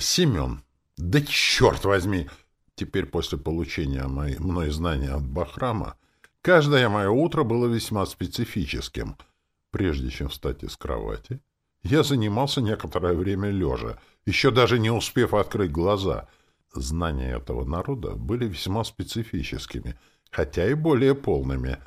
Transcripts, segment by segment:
Семен. Да черт возьми! Теперь после получения моей, мной знания от Бахрама, каждое мое утро было весьма специфическим. Прежде чем встать из кровати, я занимался некоторое время лежа, еще даже не успев открыть глаза. Знания этого народа были весьма специфическими, хотя и более полными.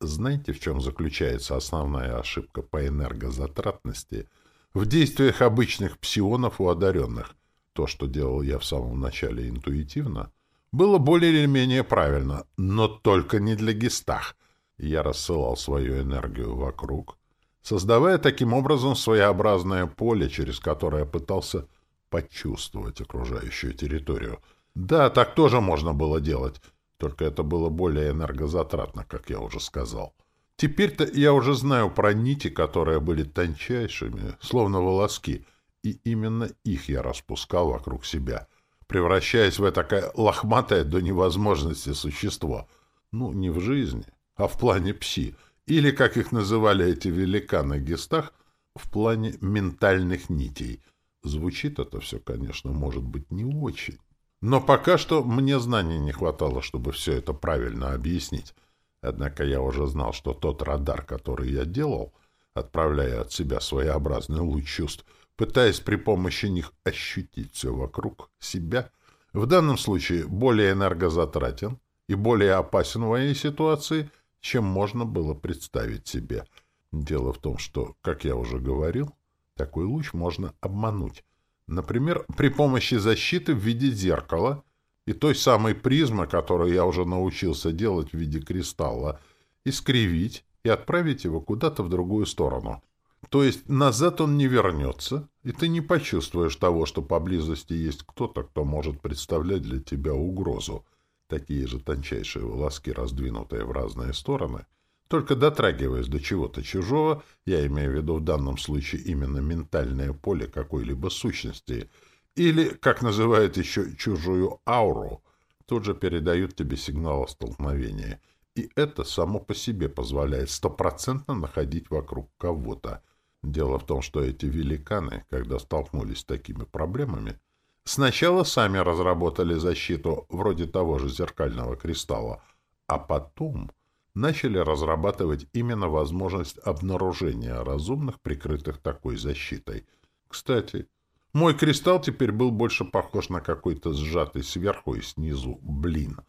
Знаете, в чем заключается основная ошибка по энергозатратности в действиях обычных псионов у одаренных? То, что делал я в самом начале интуитивно, было более или менее правильно, но только не для гестах. Я рассылал свою энергию вокруг, создавая таким образом своеобразное поле, через которое пытался почувствовать окружающую территорию. Да, так тоже можно было делать, только это было более энергозатратно, как я уже сказал. Теперь-то я уже знаю про нити, которые были тончайшими, словно волоски — и именно их я распускал вокруг себя, превращаясь в такое лохматое до невозможности существо. Ну, не в жизни, а в плане пси, или, как их называли эти великаны гестах, в плане ментальных нитей. Звучит это все, конечно, может быть не очень. Но пока что мне знаний не хватало, чтобы все это правильно объяснить. Однако я уже знал, что тот радар, который я делал, отправляя от себя своеобразный луч чувств, пытаясь при помощи них ощутить все вокруг себя, в данном случае более энергозатратен и более опасен в моей ситуации, чем можно было представить себе. Дело в том, что, как я уже говорил, такой луч можно обмануть. Например, при помощи защиты в виде зеркала и той самой призмы, которую я уже научился делать в виде кристалла, искривить и отправить его куда-то в другую сторону. То есть назад он не вернется, и ты не почувствуешь того, что поблизости есть кто-то, кто может представлять для тебя угрозу. Такие же тончайшие волоски, раздвинутые в разные стороны. Только дотрагиваясь до чего-то чужого, я имею в виду в данном случае именно ментальное поле какой-либо сущности, или, как называют еще, чужую ауру, тут же передают тебе сигнал о столкновении. И это само по себе позволяет стопроцентно находить вокруг кого-то — Дело в том, что эти великаны, когда столкнулись с такими проблемами, сначала сами разработали защиту вроде того же зеркального кристалла, а потом начали разрабатывать именно возможность обнаружения разумных, прикрытых такой защитой. Кстати, мой кристалл теперь был больше похож на какой-то сжатый сверху и снизу блин.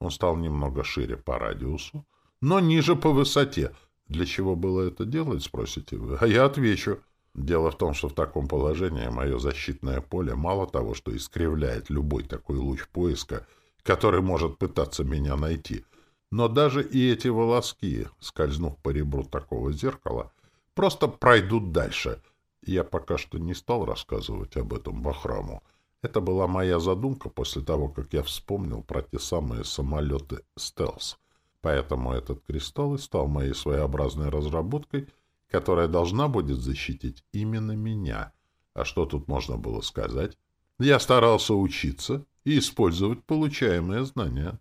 Он стал немного шире по радиусу, но ниже по высоте — для чего было это делать, спросите вы? А я отвечу. Дело в том, что в таком положении мое защитное поле мало того, что искривляет любой такой луч поиска, который может пытаться меня найти, но даже и эти волоски, скользнув по ребру такого зеркала, просто пройдут дальше. Я пока что не стал рассказывать об этом Бахраму. Это была моя задумка после того, как я вспомнил про те самые самолеты «Стелс». Поэтому этот кристалл и стал моей своеобразной разработкой, которая должна будет защитить именно меня. А что тут можно было сказать? Я старался учиться и использовать получаемые знания.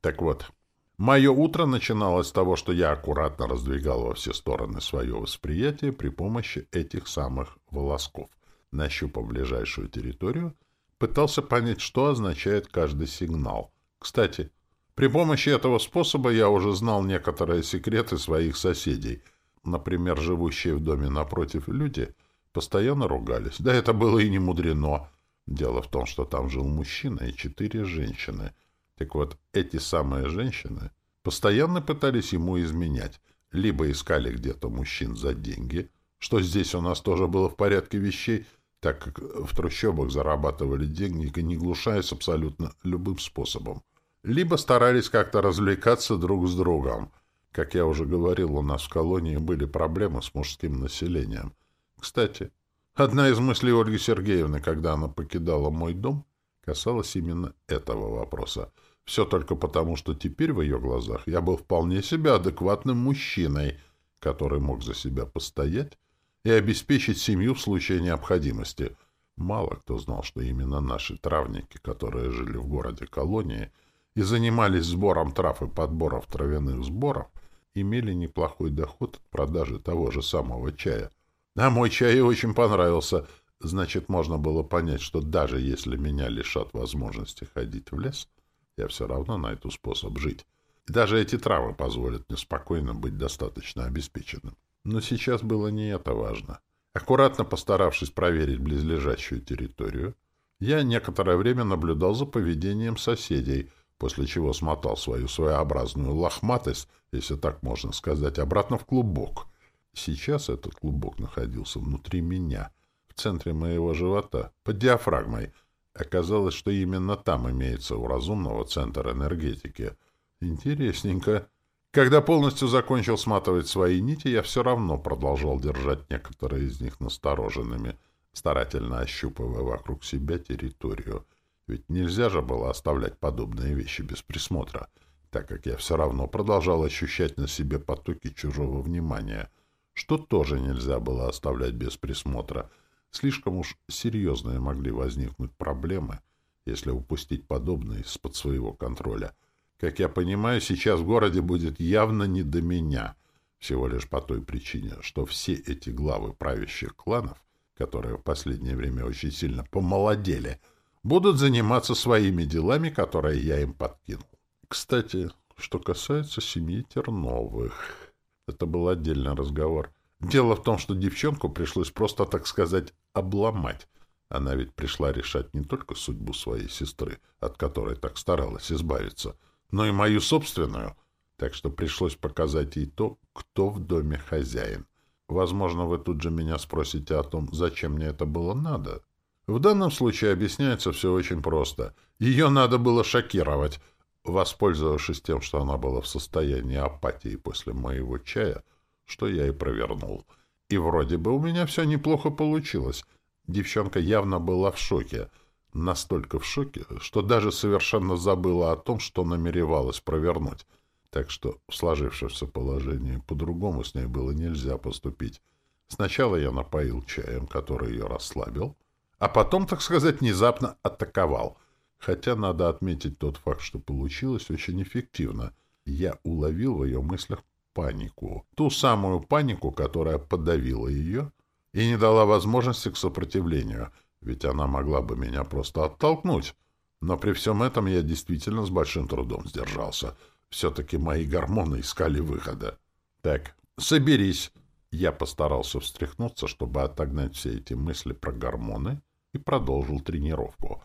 Так вот, мое утро начиналось с того, что я аккуратно раздвигал во все стороны свое восприятие при помощи этих самых волосков. Нащупав ближайшую территорию, пытался понять, что означает каждый сигнал. Кстати, при помощи этого способа я уже знал некоторые секреты своих соседей. Например, живущие в доме напротив люди постоянно ругались. Да это было и не мудрено. Дело в том, что там жил мужчина и четыре женщины. Так вот, эти самые женщины постоянно пытались ему изменять. Либо искали где-то мужчин за деньги, что здесь у нас тоже было в порядке вещей, так как в трущобах зарабатывали деньги, не глушаясь абсолютно любым способом либо старались как-то развлекаться друг с другом. Как я уже говорил, у нас в колонии были проблемы с мужским населением. Кстати, одна из мыслей Ольги Сергеевны, когда она покидала мой дом, касалась именно этого вопроса. Все только потому, что теперь в ее глазах я был вполне себе адекватным мужчиной, который мог за себя постоять и обеспечить семью в случае необходимости. Мало кто знал, что именно наши травники, которые жили в городе-колонии, — и занимались сбором трав и подборов травяных сборов, имели неплохой доход от продажи того же самого чая. А мой чай очень понравился. Значит, можно было понять, что даже если меня лишат возможности ходить в лес, я все равно найду способ жить. И даже эти травы позволят мне спокойно быть достаточно обеспеченным. Но сейчас было не это важно. Аккуратно постаравшись проверить близлежащую территорию, я некоторое время наблюдал за поведением соседей, после чего смотал свою своеобразную лохматость, если так можно сказать, обратно в клубок. Сейчас этот клубок находился внутри меня, в центре моего живота, под диафрагмой. Оказалось, что именно там имеется у разумного центр энергетики. Интересненько. Когда полностью закончил сматывать свои нити, я все равно продолжал держать некоторые из них настороженными, старательно ощупывая вокруг себя территорию — ведь нельзя же было оставлять подобные вещи без присмотра, так как я все равно продолжал ощущать на себе потоки чужого внимания, что тоже нельзя было оставлять без присмотра. Слишком уж серьезные могли возникнуть проблемы, если упустить подобное из-под своего контроля. Как я понимаю, сейчас в городе будет явно не до меня, всего лишь по той причине, что все эти главы правящих кланов, которые в последнее время очень сильно помолодели — будут заниматься своими делами, которые я им подкинул. Кстати, что касается семьи Терновых, это был отдельный разговор. Дело в том, что девчонку пришлось просто, так сказать, обломать. Она ведь пришла решать не только судьбу своей сестры, от которой так старалась избавиться, но и мою собственную. Так что пришлось показать ей то, кто в доме хозяин. Возможно, вы тут же меня спросите о том, зачем мне это было надо. В данном случае объясняется все очень просто. Ее надо было шокировать. Воспользовавшись тем, что она была в состоянии апатии после моего чая, что я и провернул. И вроде бы у меня все неплохо получилось. Девчонка явно была в шоке. Настолько в шоке, что даже совершенно забыла о том, что намеревалась провернуть. Так что в сложившемся положении по-другому с ней было нельзя поступить. Сначала я напоил чаем, который ее расслабил, а потом, так сказать, внезапно атаковал. Хотя надо отметить тот факт, что получилось очень эффективно. Я уловил в ее мыслях панику. Ту самую панику, которая подавила ее и не дала возможности к сопротивлению, ведь она могла бы меня просто оттолкнуть. Но при всем этом я действительно с большим трудом сдержался. Все-таки мои гормоны искали выхода. Так, соберись. Я постарался встряхнуться, чтобы отогнать все эти мысли про гормоны и продолжил тренировку.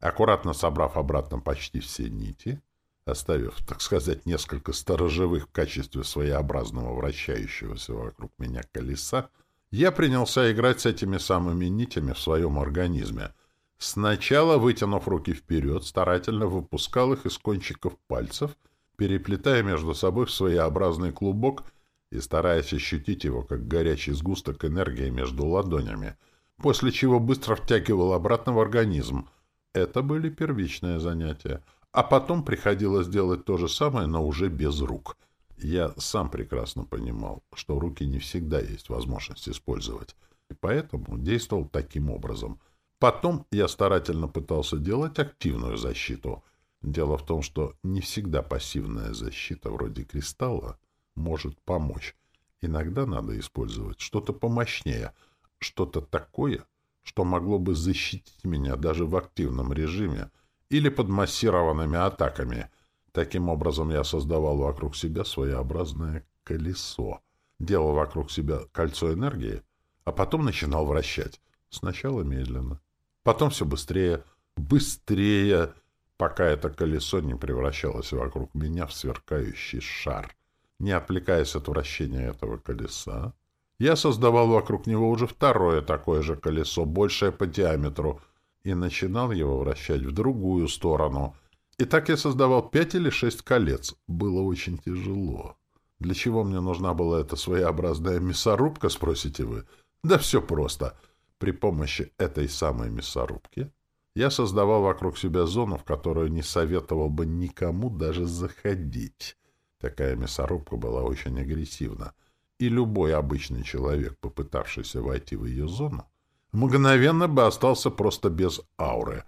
Аккуратно собрав обратно почти все нити, оставив, так сказать, несколько сторожевых в качестве своеобразного вращающегося вокруг меня колеса, я принялся играть с этими самыми нитями в своем организме. Сначала, вытянув руки вперед, старательно выпускал их из кончиков пальцев, переплетая между собой в своеобразный клубок и стараясь ощутить его, как горячий сгусток энергии между ладонями — после чего быстро втягивал обратно в организм. Это были первичные занятия. А потом приходилось делать то же самое, но уже без рук. Я сам прекрасно понимал, что руки не всегда есть возможность использовать, и поэтому действовал таким образом. Потом я старательно пытался делать активную защиту. Дело в том, что не всегда пассивная защита, вроде кристалла, может помочь. Иногда надо использовать что-то помощнее — что-то такое, что могло бы защитить меня даже в активном режиме или под массированными атаками. Таким образом я создавал вокруг себя своеобразное колесо, делал вокруг себя кольцо энергии, а потом начинал вращать. Сначала медленно, потом все быстрее, быстрее, пока это колесо не превращалось вокруг меня в сверкающий шар. Не отвлекаясь от вращения этого колеса, я создавал вокруг него уже второе такое же колесо, большее по диаметру, и начинал его вращать в другую сторону. И так я создавал пять или шесть колец. Было очень тяжело. Для чего мне нужна была эта своеобразная мясорубка, спросите вы? Да все просто. При помощи этой самой мясорубки я создавал вокруг себя зону, в которую не советовал бы никому даже заходить. Такая мясорубка была очень агрессивна и любой обычный человек, попытавшийся войти в ее зону, мгновенно бы остался просто без ауры.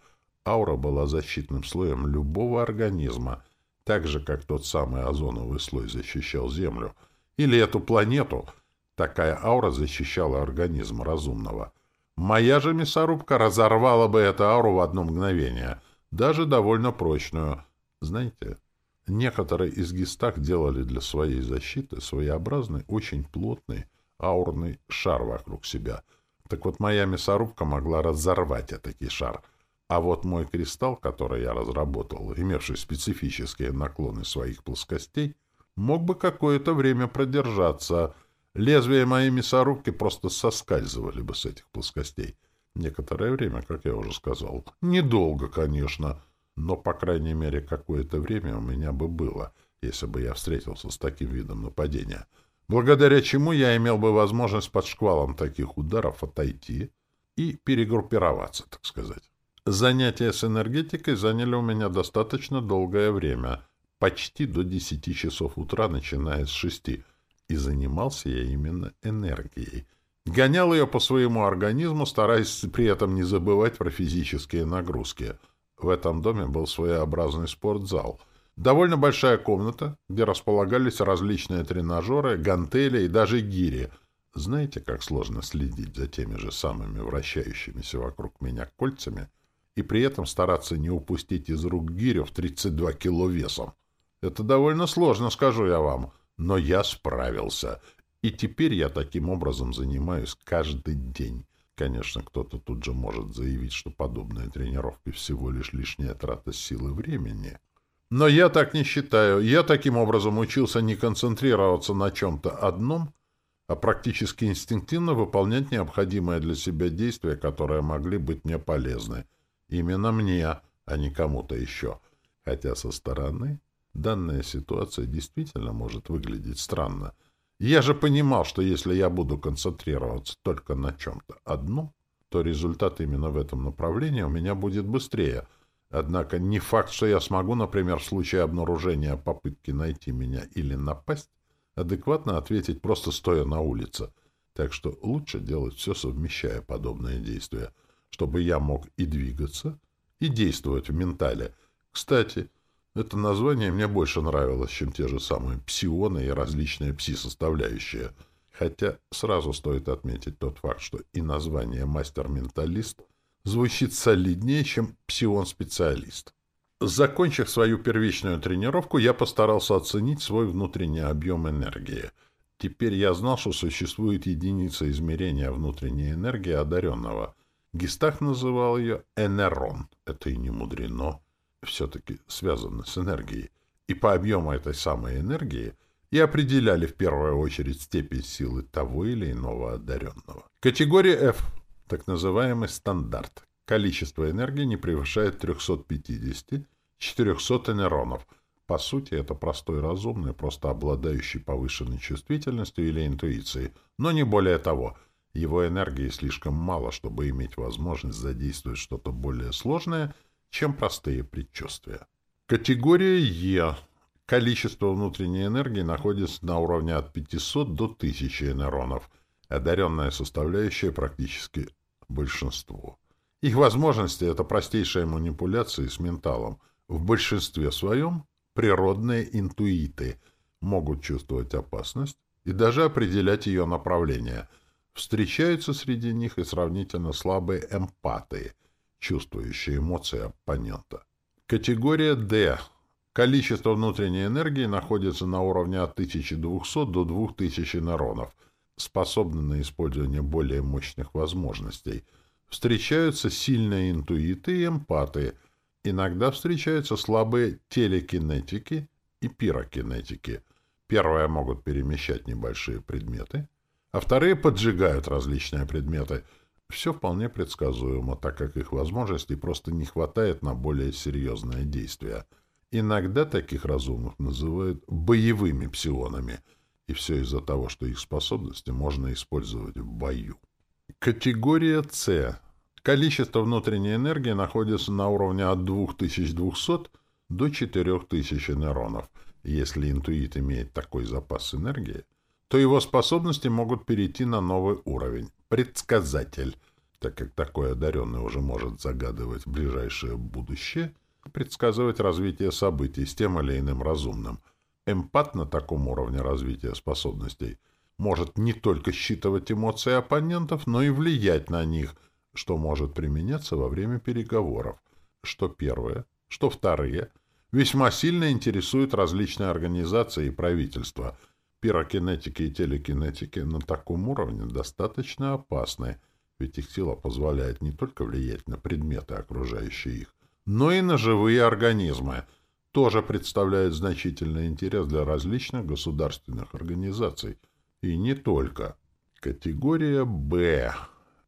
Аура была защитным слоем любого организма, так же, как тот самый озоновый слой защищал Землю. Или эту планету. Такая аура защищала организм разумного. Моя же мясорубка разорвала бы эту ауру в одно мгновение, даже довольно прочную. Знаете, некоторые из гистак делали для своей защиты своеобразный, очень плотный аурный шар вокруг себя. Так вот, моя мясорубка могла разорвать этакий шар. А вот мой кристалл, который я разработал, имевший специфические наклоны своих плоскостей, мог бы какое-то время продержаться — Лезвия моей мясорубки просто соскальзывали бы с этих плоскостей. Некоторое время, как я уже сказал. Недолго, конечно, но, по крайней мере, какое-то время у меня бы было, если бы я встретился с таким видом нападения. Благодаря чему я имел бы возможность под шквалом таких ударов отойти и перегруппироваться, так сказать. Занятия с энергетикой заняли у меня достаточно долгое время, почти до 10 часов утра, начиная с 6 и занимался я именно энергией. Гонял ее по своему организму, стараясь при этом не забывать про физические нагрузки. В этом доме был своеобразный спортзал. Довольно большая комната, где располагались различные тренажеры, гантели и даже гири. Знаете, как сложно следить за теми же самыми вращающимися вокруг меня кольцами и при этом стараться не упустить из рук гирю в 32 кило весом? Это довольно сложно, скажу я вам. Но я справился. И теперь я таким образом занимаюсь каждый день. Конечно, кто-то тут же может заявить, что подобные тренировки всего лишь лишняя трата силы времени. Но я так не считаю. Я таким образом учился не концентрироваться на чем-то одном, а практически инстинктивно выполнять необходимые для себя действия, которые могли быть мне полезны. Именно мне, а не кому-то еще. Хотя со стороны Данная ситуация действительно может выглядеть странно. Я же понимал, что если я буду концентрироваться только на чем-то одном, то результат именно в этом направлении у меня будет быстрее. Однако не факт, что я смогу, например, в случае обнаружения попытки найти меня или напасть, адекватно ответить, просто стоя на улице. Так что лучше делать все, совмещая подобные действия, чтобы я мог и двигаться, и действовать в ментале. Кстати, это название мне больше нравилось, чем те же самые псионы и различные пси-составляющие. Хотя сразу стоит отметить тот факт, что и название «мастер-менталист» звучит солиднее, чем «псион-специалист». Закончив свою первичную тренировку, я постарался оценить свой внутренний объем энергии. Теперь я знал, что существует единица измерения внутренней энергии одаренного. Гистах называл ее «энерон». Это и не мудрено все-таки связаны с энергией, и по объему этой самой энергии и определяли в первую очередь степень силы того или иного одаренного. Категория F, так называемый стандарт. Количество энергии не превышает 350-400 энеронов. По сути, это простой разумный, просто обладающий повышенной чувствительностью или интуицией, но не более того. Его энергии слишком мало, чтобы иметь возможность задействовать что-то более сложное — чем простые предчувствия. Категория Е. Количество внутренней энергии находится на уровне от 500 до 1000 нейронов. Одаренная составляющая практически большинство. Их возможности — это простейшие манипуляции с менталом. В большинстве своем природные интуиты могут чувствовать опасность и даже определять ее направление. Встречаются среди них и сравнительно слабые эмпаты — чувствующие эмоции оппонента. Категория D. Количество внутренней энергии находится на уровне от 1200 до 2000 нейронов, способны на использование более мощных возможностей. Встречаются сильные интуиты и эмпаты. Иногда встречаются слабые телекинетики и пирокинетики. Первые могут перемещать небольшие предметы, а вторые поджигают различные предметы — все вполне предсказуемо, так как их возможностей просто не хватает на более серьезные действия. Иногда таких разумных называют боевыми псионами, и все из-за того, что их способности можно использовать в бою. Категория С. Количество внутренней энергии находится на уровне от 2200 до 4000 нейронов. Если интуит имеет такой запас энергии, то его способности могут перейти на новый уровень предсказатель, так как такой одаренный уже может загадывать ближайшее будущее предсказывать развитие событий с тем или иным разумным. Эмпат на таком уровне развития способностей может не только считывать эмоции оппонентов, но и влиять на них, что может применяться во время переговоров, что первое, что вторые, весьма сильно интересуют различные организации и правительства. Пирокинетики и телекинетики на таком уровне достаточно опасны, ведь их сила позволяет не только влиять на предметы, окружающие их, но и на живые организмы, тоже представляют значительный интерес для различных государственных организаций. И не только. Категория «Б».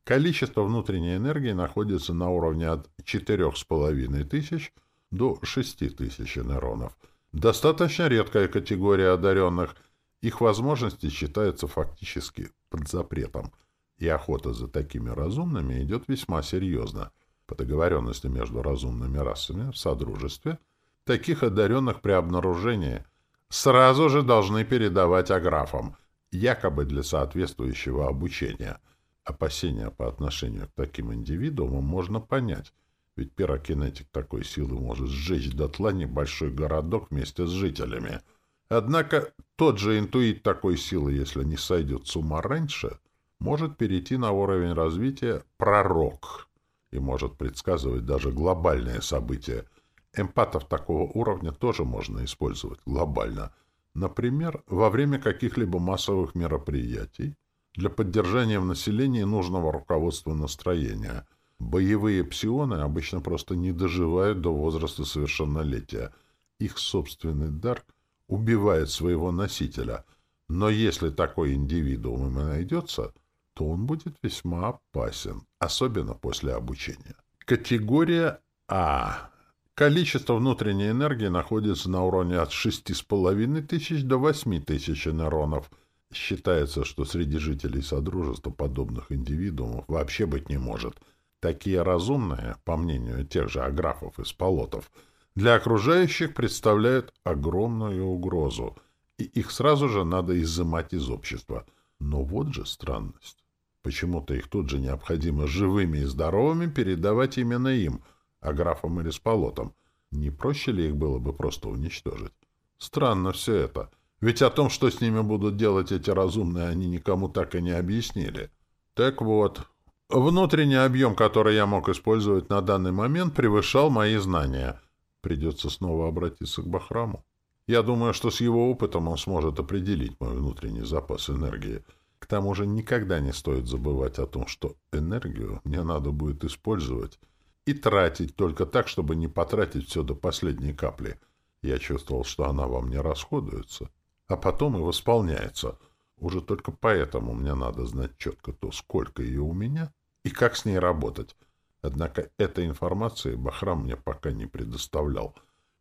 Количество внутренней энергии находится на уровне от 4,5 тысяч до 6 тысяч нейронов. Достаточно редкая категория одаренных. Их возможности считаются фактически под запретом. И охота за такими разумными идет весьма серьезно. По договоренности между разумными расами в Содружестве таких одаренных при обнаружении сразу же должны передавать аграфам, якобы для соответствующего обучения – Опасения по отношению к таким индивидуумам можно понять, ведь пирокинетик такой силы может сжечь дотла небольшой городок вместе с жителями. Однако тот же интуит такой силы, если не сойдет с ума раньше, может перейти на уровень развития пророк и может предсказывать даже глобальные события. Эмпатов такого уровня тоже можно использовать глобально. Например, во время каких-либо массовых мероприятий для поддержания в населении нужного руководства настроения. Боевые псионы обычно просто не доживают до возраста совершеннолетия. Их собственный дар убивает своего носителя. Но если такой индивидуум им найдется, то он будет весьма опасен, особенно после обучения. Категория А. Количество внутренней энергии находится на уровне от 6,5 тысяч до 8 тысяч нейронов – Считается, что среди жителей Содружества подобных индивидуумов вообще быть не может. Такие разумные, по мнению тех же аграфов и сполотов, для окружающих представляют огромную угрозу, и их сразу же надо изымать из общества. Но вот же странность. Почему-то их тут же необходимо живыми и здоровыми передавать именно им, аграфам или сполотам. Не проще ли их было бы просто уничтожить? Странно все это. — ведь о том, что с ними будут делать эти разумные, они никому так и не объяснили. Так вот, внутренний объем, который я мог использовать на данный момент, превышал мои знания. Придется снова обратиться к Бахраму. Я думаю, что с его опытом он сможет определить мой внутренний запас энергии. К тому же никогда не стоит забывать о том, что энергию мне надо будет использовать и тратить только так, чтобы не потратить все до последней капли. Я чувствовал, что она во мне расходуется а потом и восполняется. Уже только поэтому мне надо знать четко то, сколько ее у меня и как с ней работать. Однако этой информации Бахрам мне пока не предоставлял.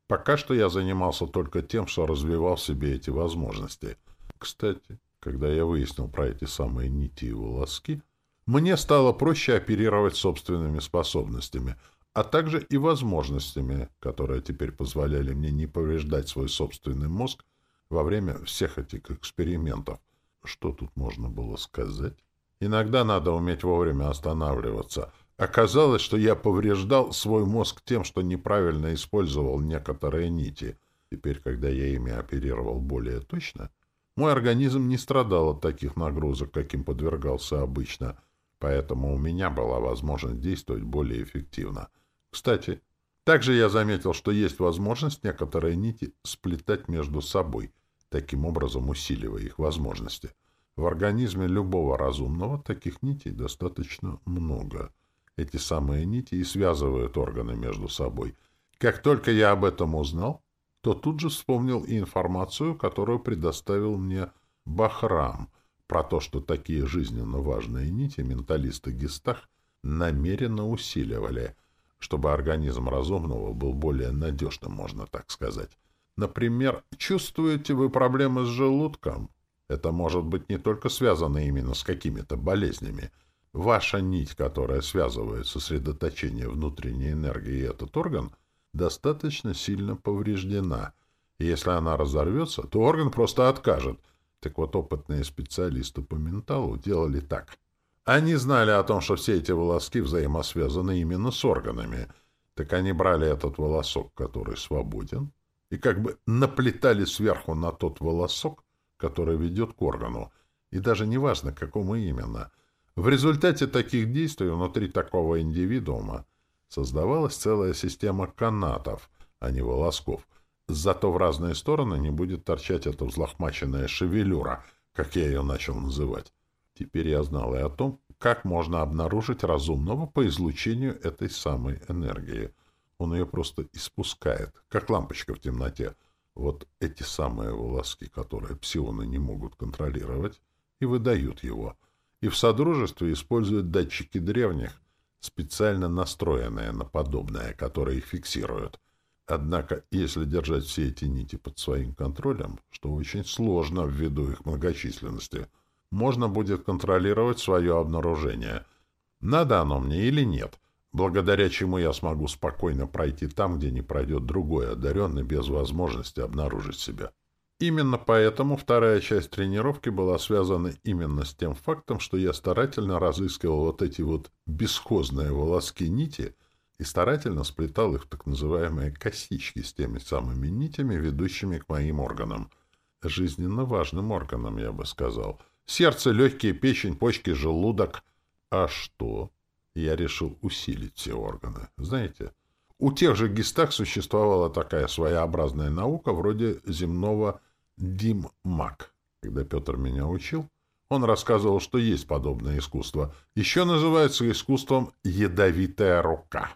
Пока что я занимался только тем, что развивал в себе эти возможности. Кстати, когда я выяснил про эти самые нити и волоски, мне стало проще оперировать собственными способностями, а также и возможностями, которые теперь позволяли мне не повреждать свой собственный мозг во время всех этих экспериментов. Что тут можно было сказать? Иногда надо уметь вовремя останавливаться. Оказалось, что я повреждал свой мозг тем, что неправильно использовал некоторые нити. Теперь, когда я ими оперировал более точно, мой организм не страдал от таких нагрузок, каким подвергался обычно, поэтому у меня была возможность действовать более эффективно. Кстати, также я заметил, что есть возможность некоторые нити сплетать между собой, таким образом усиливая их возможности. В организме любого разумного таких нитей достаточно много. Эти самые нити и связывают органы между собой. Как только я об этом узнал, то тут же вспомнил и информацию, которую предоставил мне Бахрам, про то, что такие жизненно важные нити менталисты Гестах намеренно усиливали, чтобы организм разумного был более надежным, можно так сказать. Например, чувствуете вы проблемы с желудком? Это может быть не только связано именно с какими-то болезнями. Ваша нить, которая связывает сосредоточение внутренней энергии и этот орган, достаточно сильно повреждена. И если она разорвется, то орган просто откажет. Так вот, опытные специалисты по менталу делали так. Они знали о том, что все эти волоски взаимосвязаны именно с органами. Так они брали этот волосок, который свободен, и как бы наплетали сверху на тот волосок, который ведет к органу, и даже неважно, какому именно. В результате таких действий внутри такого индивидуума создавалась целая система канатов, а не волосков. Зато в разные стороны не будет торчать эта взлохмаченная шевелюра, как я ее начал называть. Теперь я знал и о том, как можно обнаружить разумного по излучению этой самой энергии. Он ее просто испускает, как лампочка в темноте. Вот эти самые волоски, которые псионы не могут контролировать, и выдают его. И в Содружестве используют датчики древних, специально настроенные на подобное, которые их фиксируют. Однако, если держать все эти нити под своим контролем, что очень сложно ввиду их многочисленности — можно будет контролировать свое обнаружение. Надо оно мне или нет, благодаря чему я смогу спокойно пройти там, где не пройдет другой одаренный без возможности обнаружить себя. Именно поэтому вторая часть тренировки была связана именно с тем фактом, что я старательно разыскивал вот эти вот бесхозные волоски нити и старательно сплетал их в так называемые косички с теми самыми нитями, ведущими к моим органам. Жизненно важным органам, я бы сказал — Сердце, легкие, печень, почки, желудок. А что? Я решил усилить все органы. Знаете, у тех же гистах существовала такая своеобразная наука вроде земного диммак. Когда Петр меня учил, он рассказывал, что есть подобное искусство. Еще называется искусством «ядовитая рука».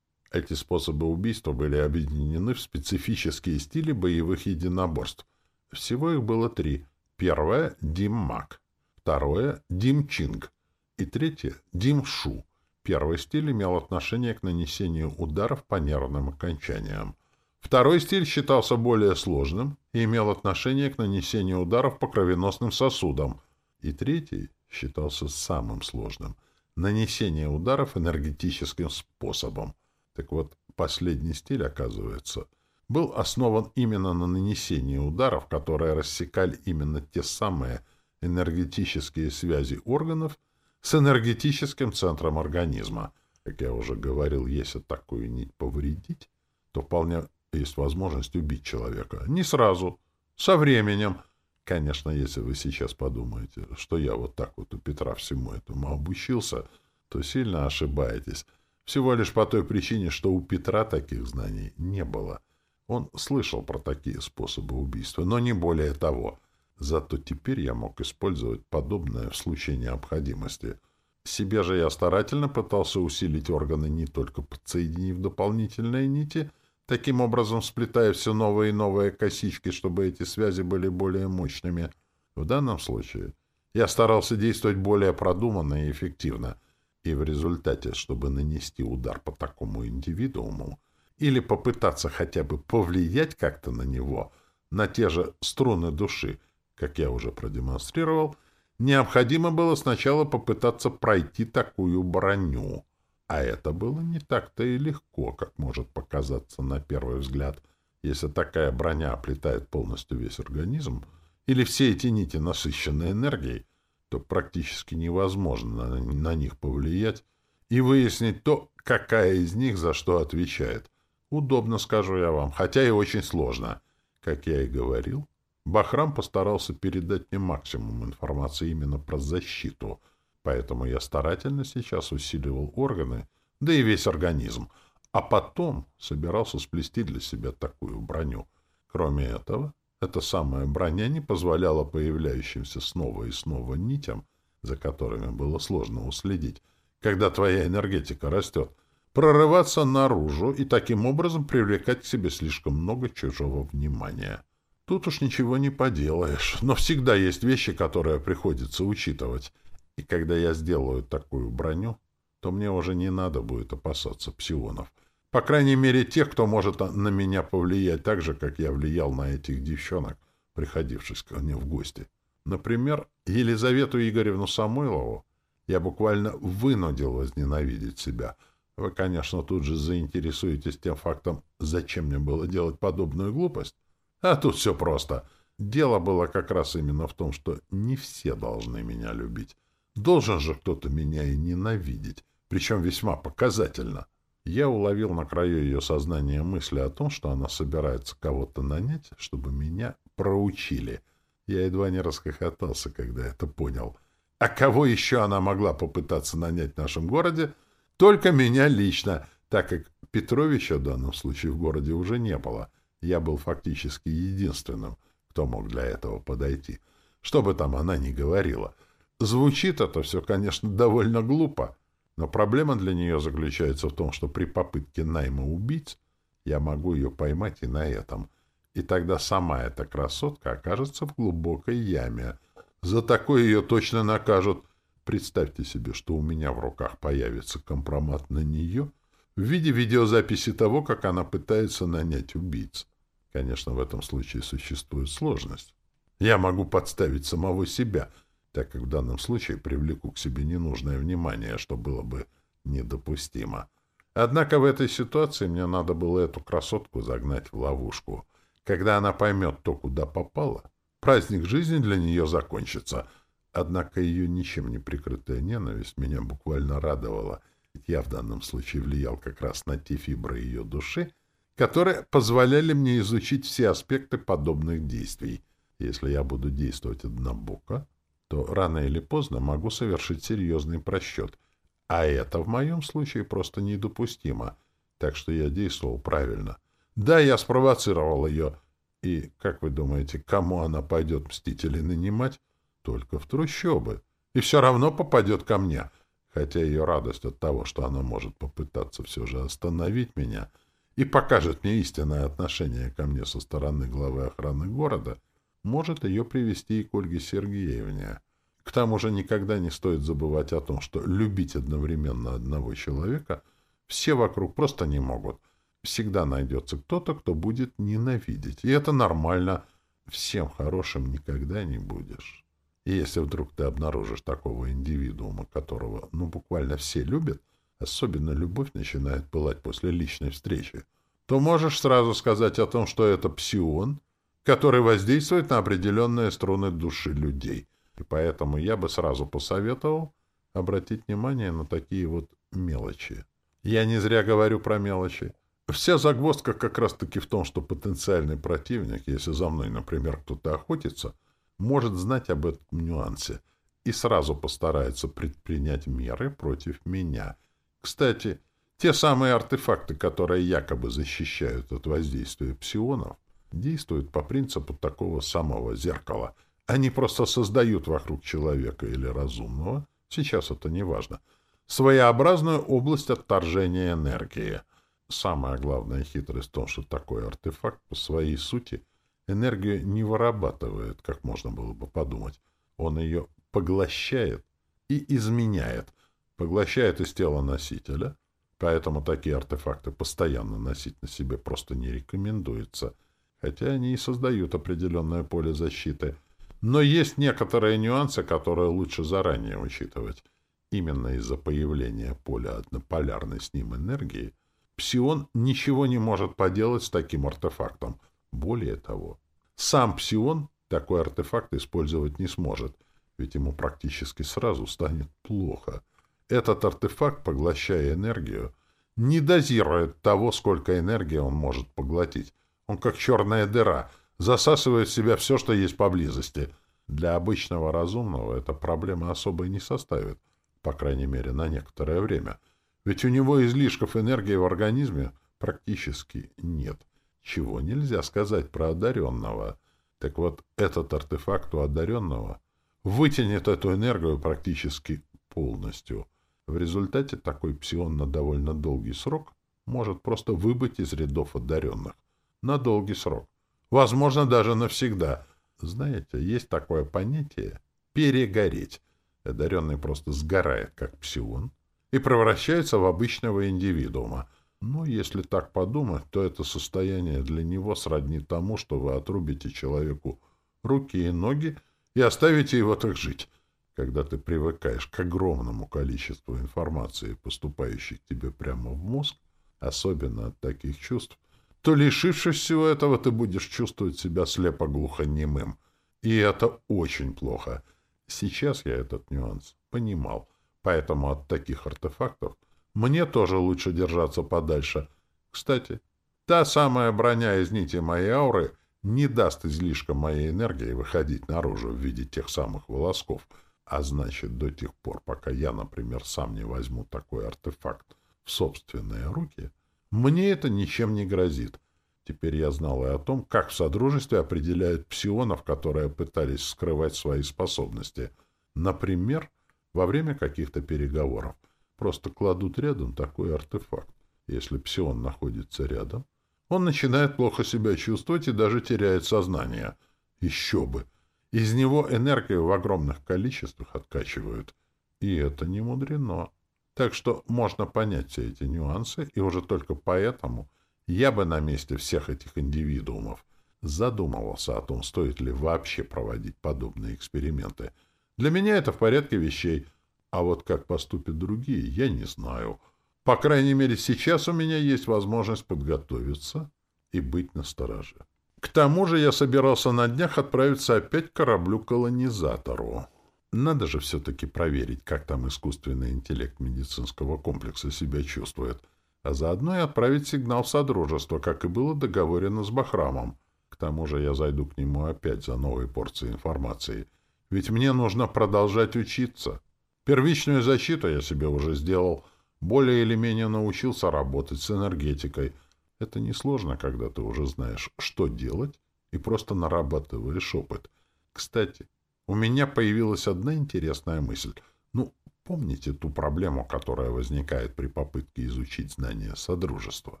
Эти способы убийства были объединены в специфические стили боевых единоборств. Всего их было три. Первое — диммак. Второе — димчинг. И третье — димшу. Первый стиль имел отношение к нанесению ударов по нервным окончаниям. Второй стиль считался более сложным и имел отношение к нанесению ударов по кровеносным сосудам. И третий считался самым сложным — нанесение ударов энергетическим способом. Так вот, последний стиль, оказывается, был основан именно на нанесении ударов, которые рассекали именно те самые энергетические связи органов с энергетическим центром организма. Как я уже говорил, если такую нить повредить, то вполне есть возможность убить человека. Не сразу, со временем. Конечно, если вы сейчас подумаете, что я вот так вот у Петра всему этому обучился, то сильно ошибаетесь. Всего лишь по той причине, что у Петра таких знаний не было. Он слышал про такие способы убийства, но не более того — Зато теперь я мог использовать подобное в случае необходимости. Себе же я старательно пытался усилить органы не только подсоединив дополнительные нити, таким образом сплетая все новые и новые косички, чтобы эти связи были более мощными. В данном случае я старался действовать более продуманно и эффективно, и в результате, чтобы нанести удар по такому индивидууму или попытаться хотя бы повлиять как-то на него, на те же струны души, как я уже продемонстрировал, необходимо было сначала попытаться пройти такую броню. А это было не так-то и легко, как может показаться на первый взгляд. Если такая броня оплетает полностью весь организм, или все эти нити насыщены энергией, то практически невозможно на, них повлиять и выяснить то, какая из них за что отвечает. Удобно, скажу я вам, хотя и очень сложно. Как я и говорил, Бахрам постарался передать мне максимум информации именно про защиту, поэтому я старательно сейчас усиливал органы, да и весь организм, а потом собирался сплести для себя такую броню. Кроме этого, эта самая броня не позволяла появляющимся снова и снова нитям, за которыми было сложно уследить, когда твоя энергетика растет, прорываться наружу и таким образом привлекать к себе слишком много чужого внимания. Тут уж ничего не поделаешь, но всегда есть вещи, которые приходится учитывать. И когда я сделаю такую броню, то мне уже не надо будет опасаться псионов. По крайней мере, тех, кто может на меня повлиять так же, как я влиял на этих девчонок, приходивших ко мне в гости. Например, Елизавету Игоревну Самойлову я буквально вынудил возненавидеть себя. Вы, конечно, тут же заинтересуетесь тем фактом, зачем мне было делать подобную глупость. А тут все просто. Дело было как раз именно в том, что не все должны меня любить. Должен же кто-то меня и ненавидеть, причем весьма показательно. Я уловил на краю ее сознания мысли о том, что она собирается кого-то нанять, чтобы меня проучили. Я едва не расхохотался, когда это понял. А кого еще она могла попытаться нанять в нашем городе? Только меня лично, так как Петровича в данном случае в городе уже не было. Я был фактически единственным, кто мог для этого подойти. Что бы там она ни говорила. Звучит это все, конечно, довольно глупо, но проблема для нее заключается в том, что при попытке найма убийц я могу ее поймать и на этом. И тогда сама эта красотка окажется в глубокой яме. За такое ее точно накажут. Представьте себе, что у меня в руках появится компромат на нее в виде видеозаписи того, как она пытается нанять убийц. Конечно, в этом случае существует сложность. Я могу подставить самого себя, так как в данном случае привлеку к себе ненужное внимание, что было бы недопустимо. Однако в этой ситуации мне надо было эту красотку загнать в ловушку. Когда она поймет то, куда попала, праздник жизни для нее закончится. Однако ее ничем не прикрытая ненависть меня буквально радовала, ведь я в данном случае влиял как раз на те фибры ее души, которые позволяли мне изучить все аспекты подобных действий. Если я буду действовать однобоко, то рано или поздно могу совершить серьезный просчет — а это в моем случае просто недопустимо. Так что я действовал правильно. Да, я спровоцировал ее. И, как вы думаете, кому она пойдет мстителей нанимать? Только в трущобы. И все равно попадет ко мне. Хотя ее радость от того, что она может попытаться все же остановить меня и покажет мне истинное отношение ко мне со стороны главы охраны города, может ее привести и к Ольге Сергеевне. К тому же никогда не стоит забывать о том, что любить одновременно одного человека все вокруг просто не могут. Всегда найдется кто-то, кто будет ненавидеть. И это нормально. Всем хорошим никогда не будешь. И если вдруг ты обнаружишь такого индивидуума, которого, ну, буквально все любят, особенно любовь начинает пылать после личной встречи, то можешь сразу сказать о том, что это псион, который воздействует на определенные струны души людей — и поэтому я бы сразу посоветовал обратить внимание на такие вот мелочи. Я не зря говорю про мелочи. Вся загвоздка как раз-таки в том, что потенциальный противник, если за мной, например, кто-то охотится, может знать об этом нюансе и сразу постарается предпринять меры против меня. Кстати, те самые артефакты, которые якобы защищают от воздействия псионов, действуют по принципу такого самого зеркала — они просто создают вокруг человека или разумного, сейчас это не важно, своеобразную область отторжения энергии. Самая главная хитрость в том, что такой артефакт по своей сути энергию не вырабатывает, как можно было бы подумать. Он ее поглощает и изменяет. Поглощает из тела носителя, поэтому такие артефакты постоянно носить на себе просто не рекомендуется, хотя они и создают определенное поле защиты — но есть некоторые нюансы, которые лучше заранее учитывать. Именно из-за появления поля однополярной с ним энергии псион ничего не может поделать с таким артефактом. Более того, сам псион такой артефакт использовать не сможет, ведь ему практически сразу станет плохо. Этот артефакт, поглощая энергию, не дозирует того, сколько энергии он может поглотить. Он как черная дыра — засасывает в себя все, что есть поблизости. Для обычного разумного эта проблема особо не составит, по крайней мере, на некоторое время. Ведь у него излишков энергии в организме практически нет. Чего нельзя сказать про одаренного. Так вот, этот артефакт у одаренного вытянет эту энергию практически полностью. В результате такой псион на довольно долгий срок может просто выбыть из рядов одаренных. На долгий срок. Возможно, даже навсегда. Знаете, есть такое понятие «перегореть». Одаренный просто сгорает, как псион, и превращается в обычного индивидуума. Но если так подумать, то это состояние для него сродни тому, что вы отрубите человеку руки и ноги и оставите его так жить. Когда ты привыкаешь к огромному количеству информации, поступающей к тебе прямо в мозг, особенно от таких чувств, то, лишившись всего этого, ты будешь чувствовать себя слепо-глухонемым. И это очень плохо. Сейчас я этот нюанс понимал. Поэтому от таких артефактов мне тоже лучше держаться подальше. Кстати, та самая броня из нити моей ауры не даст излишка моей энергии выходить наружу в виде тех самых волосков. А значит, до тех пор, пока я, например, сам не возьму такой артефакт в собственные руки, мне это ничем не грозит. Теперь я знал и о том, как в Содружестве определяют псионов, которые пытались скрывать свои способности. Например, во время каких-то переговоров. Просто кладут рядом такой артефакт. Если псион находится рядом, он начинает плохо себя чувствовать и даже теряет сознание. Еще бы! Из него энергию в огромных количествах откачивают. И это не мудрено. Так что можно понять все эти нюансы, и уже только поэтому я бы на месте всех этих индивидуумов задумывался о том, стоит ли вообще проводить подобные эксперименты. Для меня это в порядке вещей, а вот как поступят другие, я не знаю. По крайней мере, сейчас у меня есть возможность подготовиться и быть настороже. К тому же я собирался на днях отправиться опять к кораблю-колонизатору. Надо же все-таки проверить, как там искусственный интеллект медицинского комплекса себя чувствует, а заодно и отправить сигнал в Содружество, как и было договорено с Бахрамом. К тому же я зайду к нему опять за новой порцией информации. Ведь мне нужно продолжать учиться. Первичную защиту я себе уже сделал, более или менее научился работать с энергетикой — это несложно, когда ты уже знаешь, что делать, и просто нарабатываешь опыт. Кстати, у меня появилась одна интересная мысль. Ну, помните ту проблему, которая возникает при попытке изучить знания Содружества?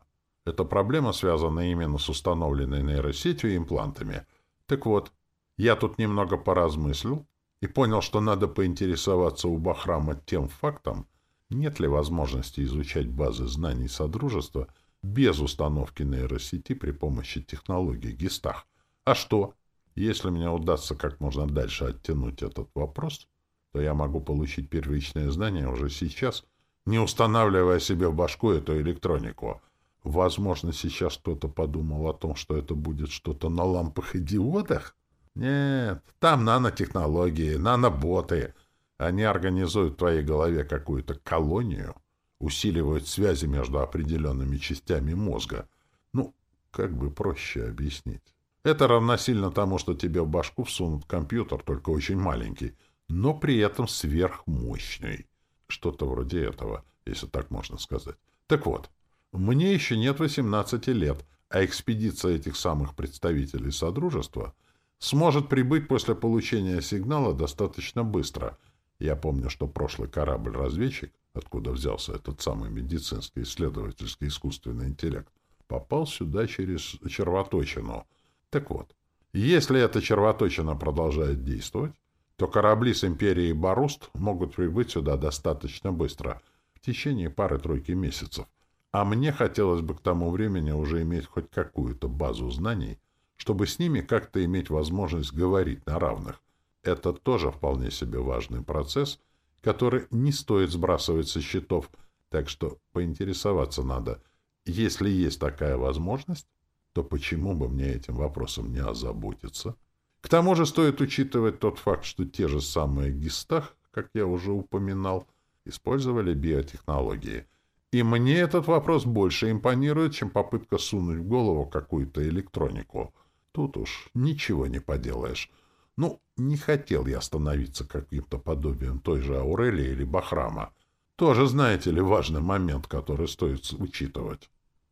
Эта проблема связана именно с установленной нейросетью и имплантами. Так вот, я тут немного поразмыслил и понял, что надо поинтересоваться у Бахрама тем фактом, нет ли возможности изучать базы знаний Содружества — без установки нейросети при помощи технологии ГИСТАХ. А что? Если мне удастся как можно дальше оттянуть этот вопрос, то я могу получить первичные знания уже сейчас, не устанавливая себе в башку эту электронику. Возможно, сейчас кто-то подумал о том, что это будет что-то на лампах и диодах? Нет, там нанотехнологии, наноботы. Они организуют в твоей голове какую-то колонию — усиливают связи между определенными частями мозга. Ну, как бы проще объяснить. Это равносильно тому, что тебе в башку всунут компьютер, только очень маленький, но при этом сверхмощный. Что-то вроде этого, если так можно сказать. Так вот, мне еще нет 18 лет, а экспедиция этих самых представителей Содружества сможет прибыть после получения сигнала достаточно быстро. Я помню, что прошлый корабль-разведчик откуда взялся этот самый медицинский исследовательский искусственный интеллект, попал сюда через червоточину. Так вот, если эта червоточина продолжает действовать, то корабли с империей Баруст могут прибыть сюда достаточно быстро, в течение пары-тройки месяцев. А мне хотелось бы к тому времени уже иметь хоть какую-то базу знаний, чтобы с ними как-то иметь возможность говорить на равных. Это тоже вполне себе важный процесс — который не стоит сбрасывать со счетов, так что поинтересоваться надо. Если есть такая возможность, то почему бы мне этим вопросом не озаботиться? К тому же стоит учитывать тот факт, что те же самые ГИСТах, как я уже упоминал, использовали биотехнологии. И мне этот вопрос больше импонирует, чем попытка сунуть в голову какую-то электронику. Тут уж ничего не поделаешь. Ну, не хотел я становиться каким-то подобием той же Аурелии или Бахрама. Тоже, знаете ли, важный момент, который стоит учитывать.